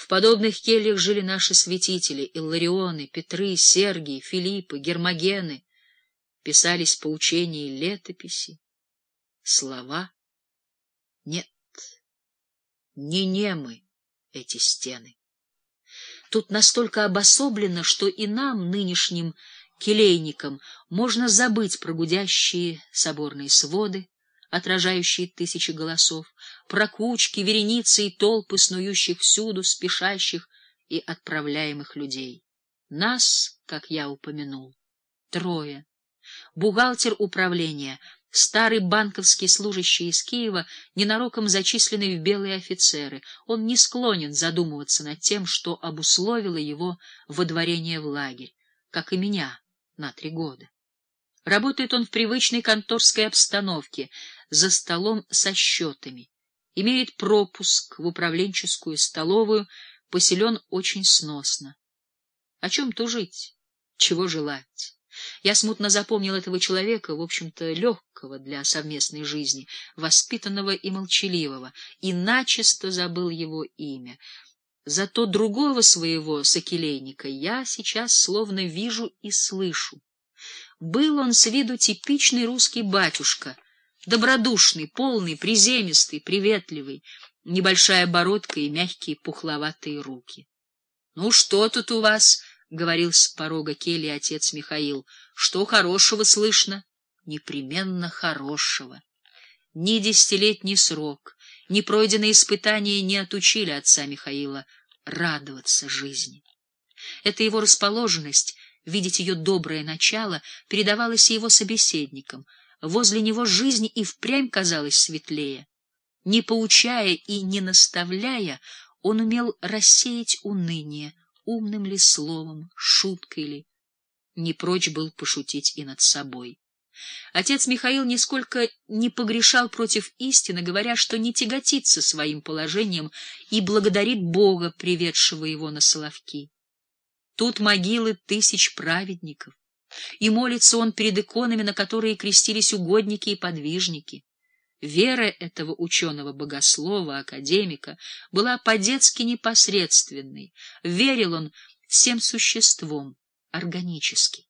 В подобных кельях жили наши святители — Илларионы, Петры, Сергии, Филиппы, Гермогены. Писались поучения и летописи, слова. Нет, не немы эти стены. Тут настолько обособлено, что и нам, нынешним келейникам, можно забыть про гудящие соборные своды, отражающие тысячи голосов, про кучки, вереницы и толпы снующих всюду, спешащих и отправляемых людей. Нас, как я упомянул, трое. Бухгалтер управления, старый банковский служащий из Киева, ненароком зачисленный в белые офицеры. Он не склонен задумываться над тем, что обусловило его водворение в лагерь, как и меня на три года. Работает он в привычной конторской обстановке, за столом со счетами. Имеет пропуск в управленческую столовую, поселен очень сносно. О чем тужить? Чего желать? Я смутно запомнил этого человека, в общем-то, легкого для совместной жизни, воспитанного и молчаливого, и начисто забыл его имя. Зато другого своего сокелейника я сейчас словно вижу и слышу. Был он с виду типичный русский батюшка, добродушный, полный, приземистый, приветливый, небольшая бородка и мягкие пухловатые руки. — Ну, что тут у вас? — говорил с порога кельи отец Михаил. — Что хорошего слышно? — Непременно хорошего. Ни десятилетний срок, ни пройденные испытания не отучили отца Михаила радоваться жизни. Это его расположенность — видеть ее доброе начало, передавалось его собеседникам. Возле него жизнь и впрямь казалась светлее. Не поучая и не наставляя, он умел рассеять уныние, умным ли словом, шуткой ли. Не прочь был пошутить и над собой. Отец Михаил нисколько не погрешал против истины, говоря, что не тяготится своим положением и благодарит Бога, приведшего его на Соловки. Тут могилы тысяч праведников, и молится он перед иконами, на которые крестились угодники и подвижники. Вера этого ученого-богослова, академика, была по-детски непосредственной. Верил он всем существом, органически.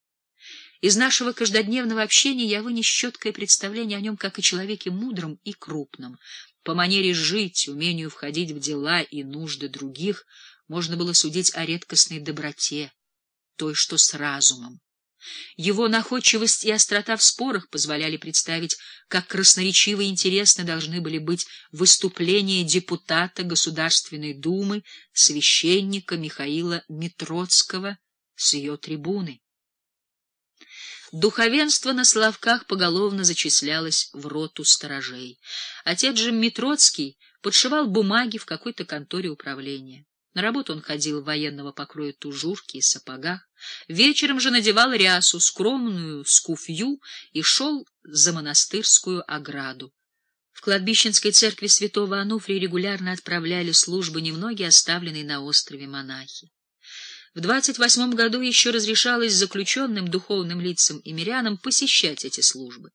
Из нашего каждодневного общения я вынес четкое представление о нем как о человеке мудром и крупном. По манере жить, умению входить в дела и нужды других — можно было судить о редкостной доброте, той, что с разумом. Его находчивость и острота в спорах позволяли представить, как красноречиво и интересно должны были быть выступления депутата Государственной Думы, священника Михаила Митроцкого с ее трибуны. Духовенство на Славках поголовно зачислялось в роту сторожей. Отец же Митроцкий подшивал бумаги в какой-то конторе управления. На работу он ходил в военного покроя тужурки и сапогах, вечером же надевал рясу, скромную скуфью и шел за монастырскую ограду. В кладбищенской церкви святого Ануфрия регулярно отправляли службы немногие оставленные на острове монахи. В двадцать восьмом году еще разрешалось заключенным духовным лицам и мирянам посещать эти службы.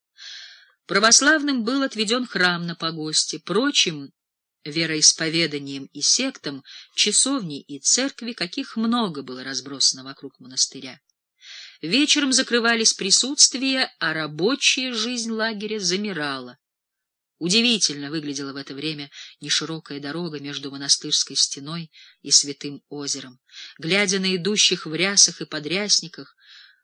Православным был отведен храм на погосте, прочим вероисповеданиям и сектам, часовни и церкви, каких много было разбросано вокруг монастыря. Вечером закрывались присутствия, а рабочая жизнь лагеря замирала. Удивительно выглядела в это время неширокая дорога между монастырской стеной и святым озером. Глядя на идущих в рясах и подрясниках,